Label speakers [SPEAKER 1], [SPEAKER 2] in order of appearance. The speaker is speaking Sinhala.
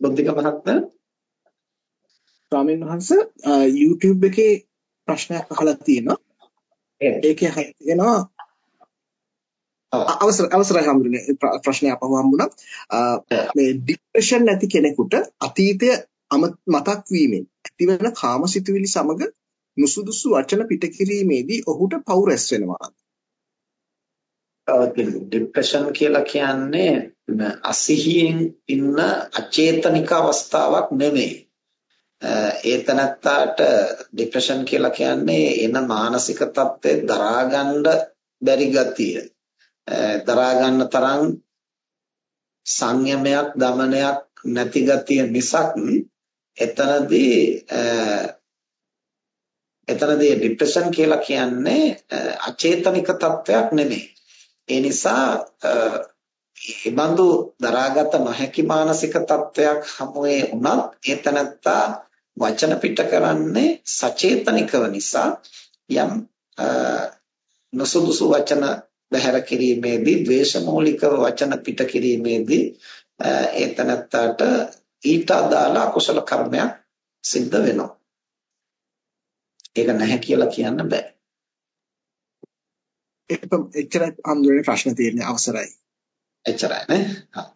[SPEAKER 1] බුද්ධික මහත්මයා
[SPEAKER 2] ස්වාමීන් වහන්සේ YouTube එකේ ප්‍රශ්නයක් අහලා තියෙනවා. ඒකේ තියෙනවා අවසර අවසරයි හම්බුනේ ප්‍රශ්නය අපව හම්බුණා. මේ ડિප්‍රෙෂන් නැති කෙනෙකුට අතීතය මතක් වීමෙන් ඇතිවන කාමසිතුවිලි සමග නුසුදුසු වචන පිට කිරීමේදී ඔහුට පව් රැස් වෙනවා.
[SPEAKER 1] ડિප්‍රෙෂන් කියලා කියන්නේ අසිහියෙන් ඉන්න අචේතනික අවස්ථාවක් නෙමෙයි. ඒ තනත්තාට ડિප්‍රෙෂන් කියලා කියන්නේ එන මානසික තත්ත්වය දරා ගන්න බැරි ගතිය. දරා ගන්න තරම් සංයමයක් දමනයක් නැති ගතිය මිසක් එතනදී එතනදී ડિප්‍රෙෂන් කියලා කියන්නේ අචේතනික තත්ත්වයක් නෙමෙයි. ඒ නිසා ඉබඳු දරාගත නොහැකි මානසික තත්ත්වයක් හමුවේ උනත් ඒතනත්තා වචන පිට කරන්නේ සචේතනිකව නිසා යම් නොසුදුසු වචන බහැර කිරීමේදී ද්වේෂමූලිකව වචන පිට කිරීමේදී ඒතනත්තාට ඊට අදාළ අකුසල කර්මයක් සිද්ධ වෙනවා. ඒක නැහැ කියලා කියන්න බෑ.
[SPEAKER 2] ඒක එච්චරයි අම්දුරේ ප්‍රශ්න තියෙන්නේ අවසරයි.
[SPEAKER 1] えっちゃラやね。はい